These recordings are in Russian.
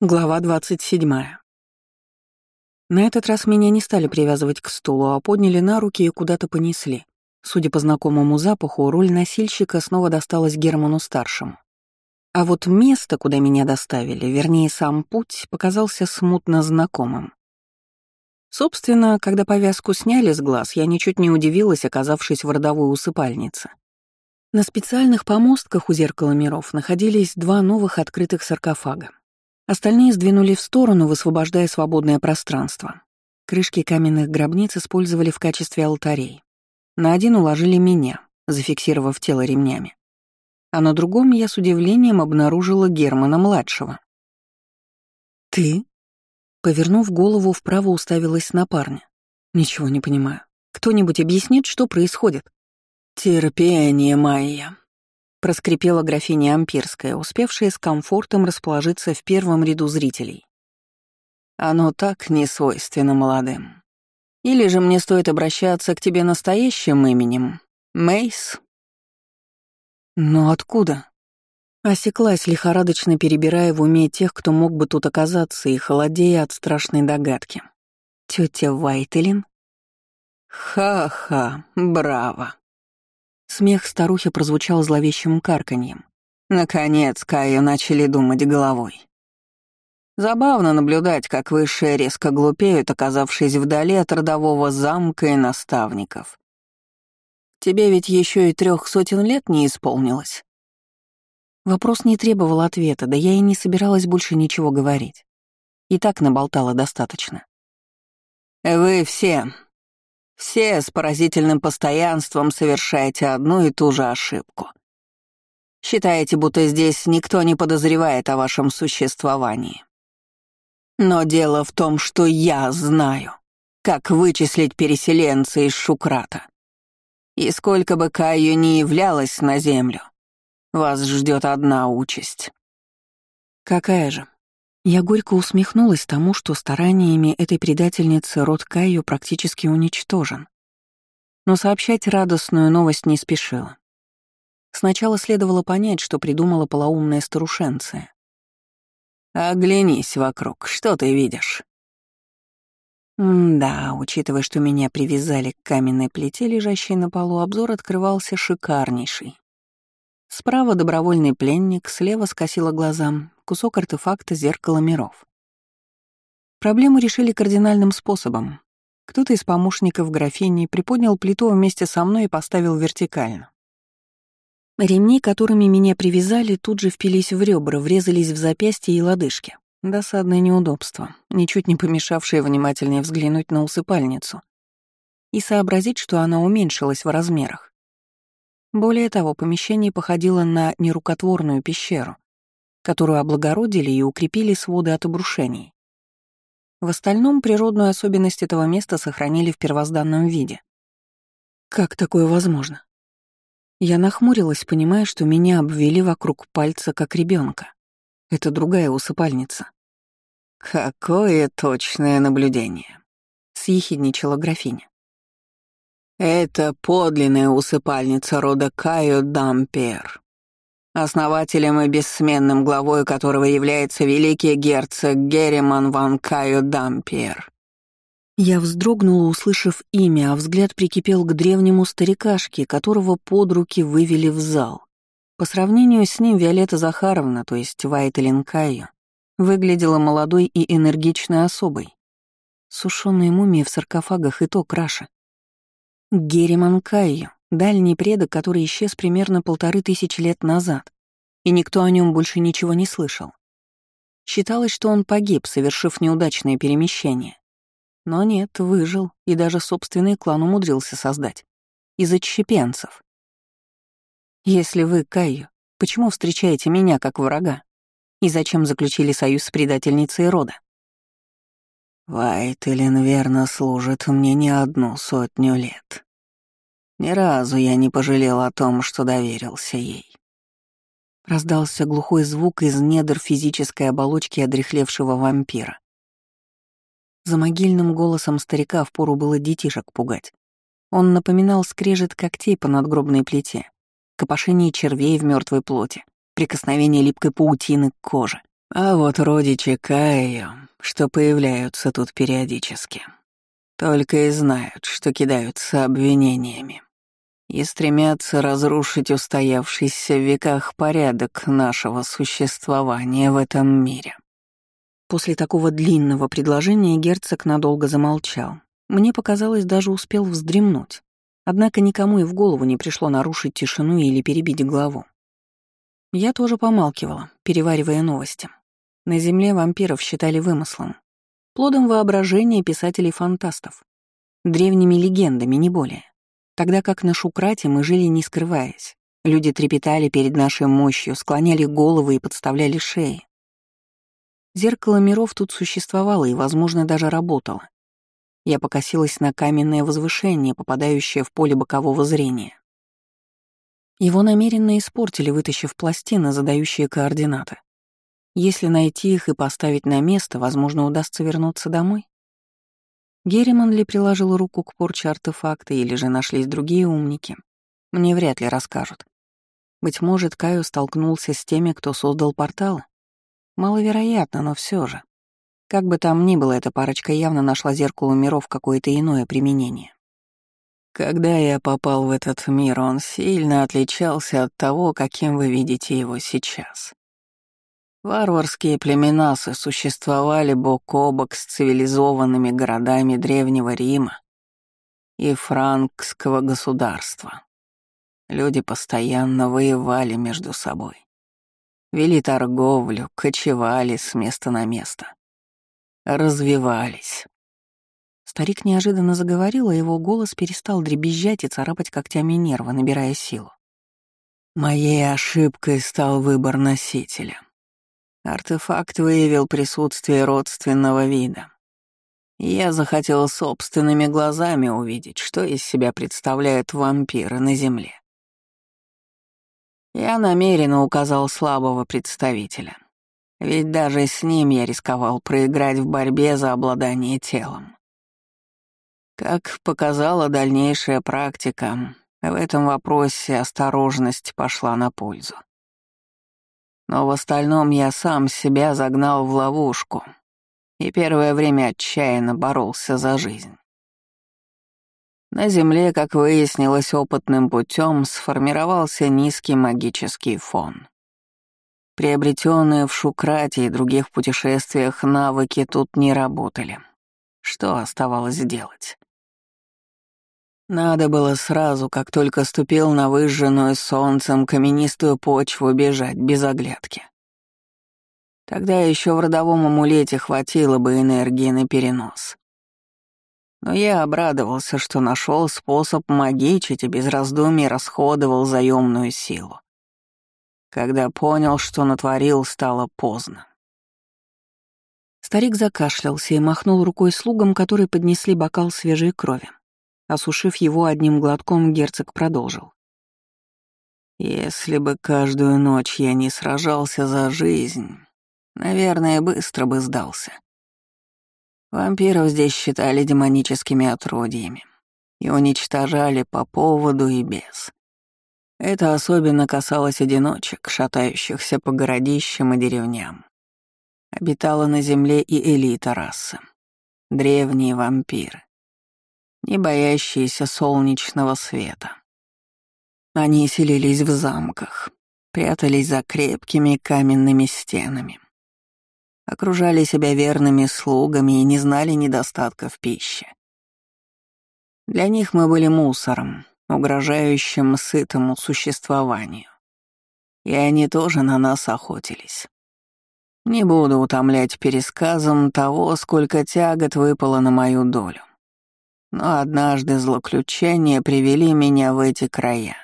Глава 27. На этот раз меня не стали привязывать к стулу, а подняли на руки и куда-то понесли. Судя по знакомому запаху, роль носильщика снова досталась Герману-старшему. А вот место, куда меня доставили, вернее, сам путь, показался смутно знакомым. Собственно, когда повязку сняли с глаз, я ничуть не удивилась, оказавшись в родовой усыпальнице. На специальных помостках у зеркала миров находились два новых открытых саркофага. Остальные сдвинули в сторону, высвобождая свободное пространство. Крышки каменных гробниц использовали в качестве алтарей. На один уложили меня, зафиксировав тело ремнями. А на другом я с удивлением обнаружила Германа-младшего. «Ты?» Повернув голову, вправо уставилась на парня. «Ничего не понимаю. Кто-нибудь объяснит, что происходит?» «Терпение, Майя», проскрипела графиня Ампирская, успевшая с комфортом расположиться в первом ряду зрителей. «Оно так не свойственно молодым. Или же мне стоит обращаться к тебе настоящим именем? Мейс?» «Но откуда?» Осеклась, лихорадочно перебирая в уме тех, кто мог бы тут оказаться, и холодея от страшной догадки. Тетя Вайтелин? «Ха-ха, браво!» Смех старухи прозвучал зловещим карканьем. Наконец, Каю начали думать головой. Забавно наблюдать, как высшие резко глупеют, оказавшись вдали от родового замка и наставников. Тебе ведь еще и трех сотен лет не исполнилось. Вопрос не требовал ответа, да я и не собиралась больше ничего говорить. И так наболтала достаточно. «Вы все, все с поразительным постоянством совершаете одну и ту же ошибку. Считаете, будто здесь никто не подозревает о вашем существовании. Но дело в том, что я знаю, как вычислить переселенца из Шукрата. И сколько бы Каю не являлась на землю, вас ждет одна участь. Какая же? Я горько усмехнулась тому, что стараниями этой предательницы род Кайо практически уничтожен. Но сообщать радостную новость не спешила. Сначала следовало понять, что придумала полоумная старушенция. «Оглянись вокруг, что ты видишь?» Да, учитывая, что меня привязали к каменной плите, лежащей на полу, обзор открывался шикарнейший. Справа добровольный пленник, слева скосила глазам кусок артефакта зеркала миров. Проблему решили кардинальным способом. Кто-то из помощников графини приподнял плиту вместе со мной и поставил вертикально. Ремни, которыми меня привязали, тут же впились в ребра, врезались в запястья и лодыжки. Досадное неудобство, ничуть не помешавшее внимательнее взглянуть на усыпальницу и сообразить, что она уменьшилась в размерах. Более того, помещение походило на нерукотворную пещеру, которую облагородили и укрепили своды от обрушений. В остальном природную особенность этого места сохранили в первозданном виде. Как такое возможно? Я нахмурилась, понимая, что меня обвели вокруг пальца, как ребенка. Это другая усыпальница. «Какое точное наблюдение!» — съехидничала графиня. Это подлинная усыпальница рода Кайо Дампер, основателем и бессменным главой которого является великий герцог Герриман ван Кайо Дампер. Я вздрогнула, услышав имя, а взгляд прикипел к древнему старикашке, которого под руки вывели в зал. По сравнению с ним Виолетта Захаровна, то есть Вайтелин Кайо, выглядела молодой и энергичной особой. Сушёные мумии в саркофагах и то краше. Герриман Кайо, дальний предок, который исчез примерно полторы тысячи лет назад, и никто о нем больше ничего не слышал. Считалось, что он погиб, совершив неудачное перемещение. Но нет, выжил и даже собственный клан умудрился создать. Из отщепенцев. Если вы, Кайо, почему встречаете меня как врага? И зачем заключили союз с предательницей рода? Вайтелин верно служит мне не одну сотню лет. Ни разу я не пожалел о том, что доверился ей. Раздался глухой звук из недр физической оболочки одрехлевшего вампира. За могильным голосом старика впору было детишек пугать. Он напоминал скрежет когтей по надгробной плите, копошение червей в мертвой плоти, прикосновение липкой паутины к коже. А вот родичи Каио, что появляются тут периодически, только и знают, что кидаются обвинениями и стремятся разрушить устоявшийся в веках порядок нашего существования в этом мире. После такого длинного предложения герцог надолго замолчал. Мне показалось, даже успел вздремнуть. Однако никому и в голову не пришло нарушить тишину или перебить главу. Я тоже помалкивала, переваривая новости. На Земле вампиров считали вымыслом, плодом воображения писателей-фантастов, древними легендами, не более. Тогда как на Шукрате мы жили не скрываясь. Люди трепетали перед нашей мощью, склоняли головы и подставляли шеи. Зеркало миров тут существовало и, возможно, даже работало. Я покосилась на каменное возвышение, попадающее в поле бокового зрения. Его намеренно испортили, вытащив пластины, задающие координаты. Если найти их и поставить на место, возможно, удастся вернуться домой. Герриман ли приложил руку к порче артефакта, или же нашлись другие умники, мне вряд ли расскажут. Быть может, Каю столкнулся с теми, кто создал порталы? Маловероятно, но все же. Как бы там ни было, эта парочка явно нашла зеркалу миров какое-то иное применение. Когда я попал в этот мир, он сильно отличался от того, каким вы видите его сейчас. Варварские племена сосуществовали бок о бок с цивилизованными городами Древнего Рима и франкского государства. Люди постоянно воевали между собой. Вели торговлю, кочевали с места на место. Развивались. Старик неожиданно заговорил, а его голос перестал дребезжать и царапать когтями нервы, набирая силу. Моей ошибкой стал выбор носителя. Артефакт выявил присутствие родственного вида. Я захотел собственными глазами увидеть, что из себя представляют вампиры на Земле. Я намеренно указал слабого представителя, ведь даже с ним я рисковал проиграть в борьбе за обладание телом. Как показала дальнейшая практика, в этом вопросе осторожность пошла на пользу. Но в остальном я сам себя загнал в ловушку и первое время отчаянно боролся за жизнь. На Земле, как выяснилось опытным путем, сформировался низкий магический фон. Приобретенные в Шукрате и других путешествиях навыки тут не работали. Что оставалось делать? Надо было сразу, как только ступил на выжженную солнцем каменистую почву, бежать без оглядки. Тогда еще в родовом амулете хватило бы энергии на перенос. Но я обрадовался, что нашел способ магичить и без раздумий расходовал заемную силу. Когда понял, что натворил, стало поздно. Старик закашлялся и махнул рукой слугам, которые поднесли бокал свежей крови. Осушив его одним глотком, герцог продолжил. «Если бы каждую ночь я не сражался за жизнь, наверное, быстро бы сдался. Вампиров здесь считали демоническими отродьями и уничтожали по поводу и без. Это особенно касалось одиночек, шатающихся по городищам и деревням. Обитала на земле и элита расы. Древние вампиры не боящиеся солнечного света. Они селились в замках, прятались за крепкими каменными стенами, окружали себя верными слугами и не знали недостатка в пище. Для них мы были мусором, угрожающим сытому существованию. И они тоже на нас охотились. Не буду утомлять пересказом того, сколько тягот выпало на мою долю. Но однажды злоключения привели меня в эти края.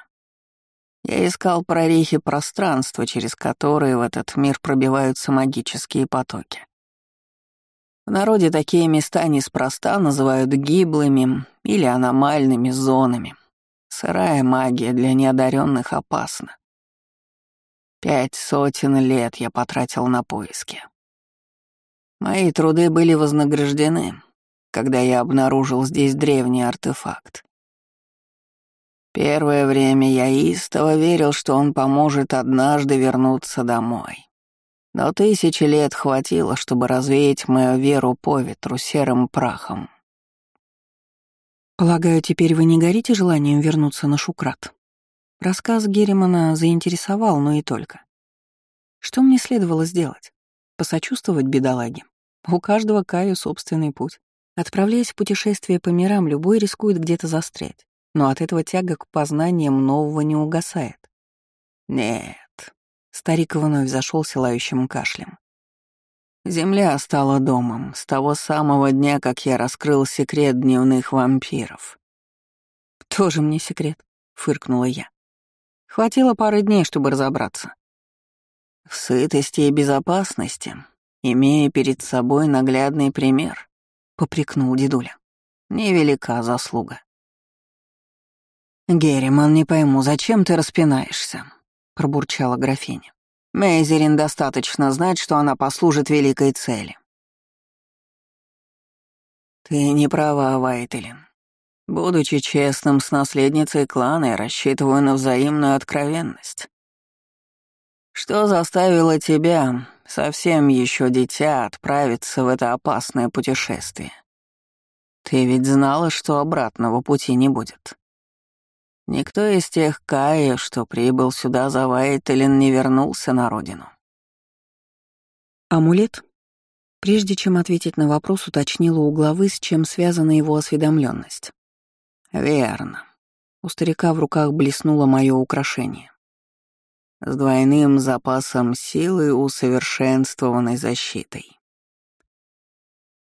Я искал прорехи пространства, через которые в этот мир пробиваются магические потоки. В народе такие места неспроста называют гиблыми или аномальными зонами. Сырая магия для неодаренных опасна. Пять сотен лет я потратил на поиски. Мои труды были вознаграждены, когда я обнаружил здесь древний артефакт. Первое время я истово верил, что он поможет однажды вернуться домой. Но тысячи лет хватило, чтобы развеять мою веру по ветру серым прахом. Полагаю, теперь вы не горите желанием вернуться на Шукрат? Рассказ Герримана заинтересовал, но и только. Что мне следовало сделать? Посочувствовать бедолаге? У каждого Каю собственный путь. Отправляясь в путешествие по мирам, любой рискует где-то застрять, но от этого тяга к познаниям нового не угасает. Нет, Старик вновь зашелся лающим кашлем. Земля стала домом с того самого дня, как я раскрыл секрет дневных вампиров. «Тоже мне секрет», — фыркнула я. «Хватило пары дней, чтобы разобраться». В сытости и безопасности, имея перед собой наглядный пример, — попрекнул дедуля. Невелика заслуга. «Герриман, не пойму, зачем ты распинаешься?» — пробурчала графиня. «Мейзерин достаточно знать, что она послужит великой цели». «Ты не права, Вайтелин. Будучи честным с наследницей клана, я рассчитываю на взаимную откровенность. Что заставило тебя, совсем еще дитя, отправиться в это опасное путешествие? Ты ведь знала, что обратного пути не будет. Никто из тех Кая, что прибыл сюда за Вайтелин, не вернулся на родину. Амулет? Прежде чем ответить на вопрос, уточнила у главы, с чем связана его осведомленность. Верно. У старика в руках блеснуло мое украшение. С двойным запасом силы и усовершенствованной защитой.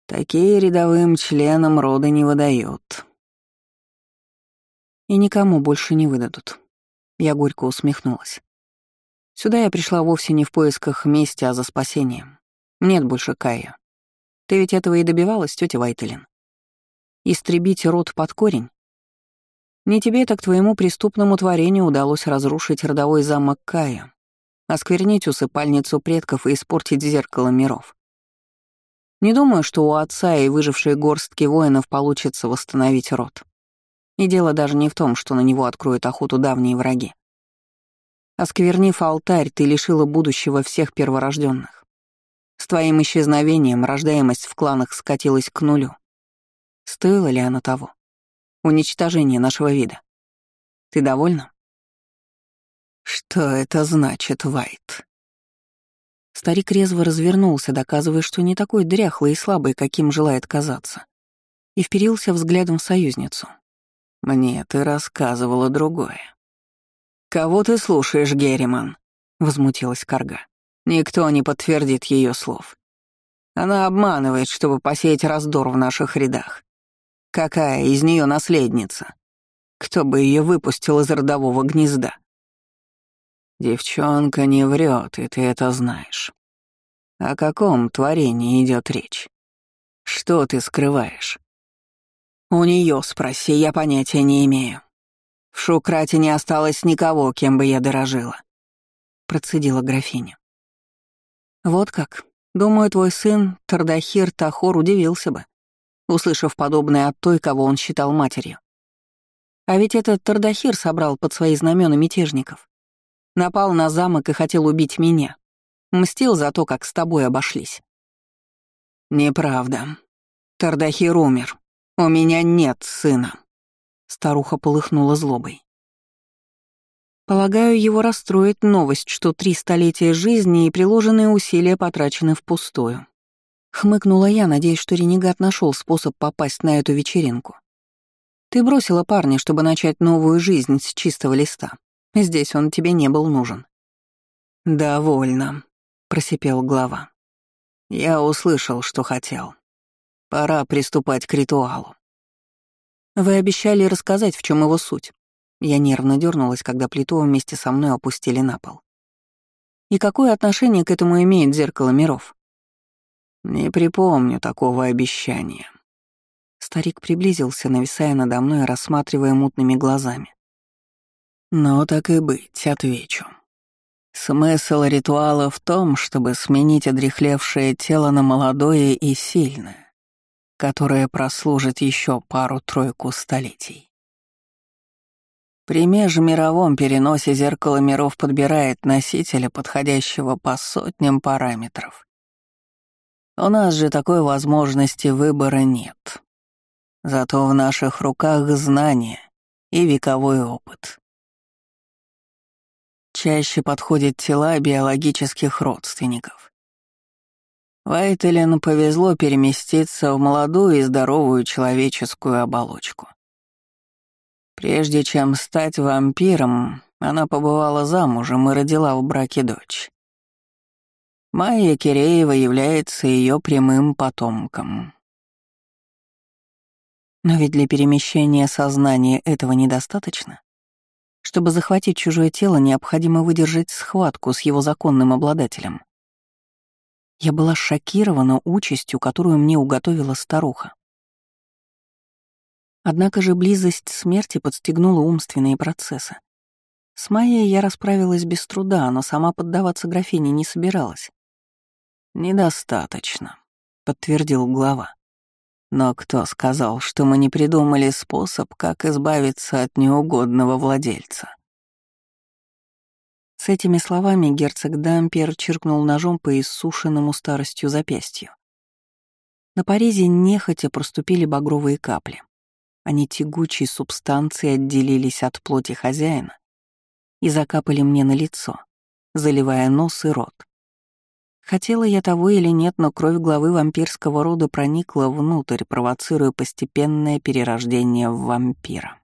Такие рядовым членам рода не выдают и никому больше не выдадут. Я горько усмехнулась. Сюда я пришла вовсе не в поисках мести, а за спасением. Нет больше Кая. Ты ведь этого и добивалась, тетя Вайтелин. Истребить род под корень? Не тебе, так твоему преступному творению удалось разрушить родовой замок Кая, осквернить усыпальницу предков и испортить зеркало миров. Не думаю, что у отца и выжившей горстки воинов получится восстановить род. И дело даже не в том, что на него откроют охоту давние враги. Осквернив алтарь, ты лишила будущего всех перворожденных. С твоим исчезновением рождаемость в кланах скатилась к нулю. Стоило ли оно того? Уничтожение нашего вида. Ты довольна? Что это значит, Вайт? Старик резво развернулся, доказывая, что не такой дряхлый и слабый, каким желает казаться, и вперился взглядом в союзницу. Мне ты рассказывала другое. «Кого ты слушаешь, Герриман?» — возмутилась Карга. «Никто не подтвердит ее слов. Она обманывает, чтобы посеять раздор в наших рядах. Какая из нее наследница? Кто бы ее выпустил из родового гнезда?» «Девчонка не врет, и ты это знаешь. О каком творении идет речь? Что ты скрываешь?» «У нее спроси, я понятия не имею. В Шукрате не осталось никого, кем бы я дорожила», — процедила графиня. «Вот как. Думаю, твой сын, Тардахир Тахор, удивился бы, услышав подобное от той, кого он считал матерью. А ведь этот Тардахир собрал под свои знамена мятежников. Напал на замок и хотел убить меня. Мстил за то, как с тобой обошлись». «Неправда. Тардахир умер», «У меня нет сына», — старуха полыхнула злобой. Полагаю, его расстроит новость, что три столетия жизни и приложенные усилия потрачены впустую. Хмыкнула я, надеясь, что ренегат нашел способ попасть на эту вечеринку. Ты бросила парня, чтобы начать новую жизнь с чистого листа. Здесь он тебе не был нужен. «Довольно», — просипел глава. «Я услышал, что хотел. Пора приступать к ритуалу. Вы обещали рассказать, в чем его суть. Я нервно дернулась, когда плиту вместе со мной опустили на пол. И какое отношение к этому имеет зеркало миров? Не припомню такого обещания. Старик приблизился, нависая надо мной, рассматривая мутными глазами. Но так и быть, отвечу. Смысл ритуала в том, чтобы сменить одрехлевшее тело на молодое и сильное которая прослужит еще пару-тройку столетий. При межмировом переносе зеркало миров подбирает носителя, подходящего по сотням параметров. У нас же такой возможности выбора нет. Зато в наших руках знания и вековой опыт. Чаще подходят тела биологических родственников. Вайтелен повезло переместиться в молодую и здоровую человеческую оболочку. Прежде чем стать вампиром, она побывала замужем и родила в браке дочь. Майя Киреева является ее прямым потомком. Но ведь для перемещения сознания этого недостаточно. Чтобы захватить чужое тело, необходимо выдержать схватку с его законным обладателем. Я была шокирована участью, которую мне уготовила старуха. Однако же близость смерти подстегнула умственные процессы. С Майей я расправилась без труда, но сама поддаваться графине не собиралась. «Недостаточно», — подтвердил глава. «Но кто сказал, что мы не придумали способ, как избавиться от неугодного владельца?» С этими словами герцог Дампер чиркнул ножом по иссушенному старостью запястью. На порезе нехотя проступили багровые капли. Они тягучей субстанцией отделились от плоти хозяина и закапали мне на лицо, заливая нос и рот. Хотела я того или нет, но кровь главы вампирского рода проникла внутрь, провоцируя постепенное перерождение в вампира.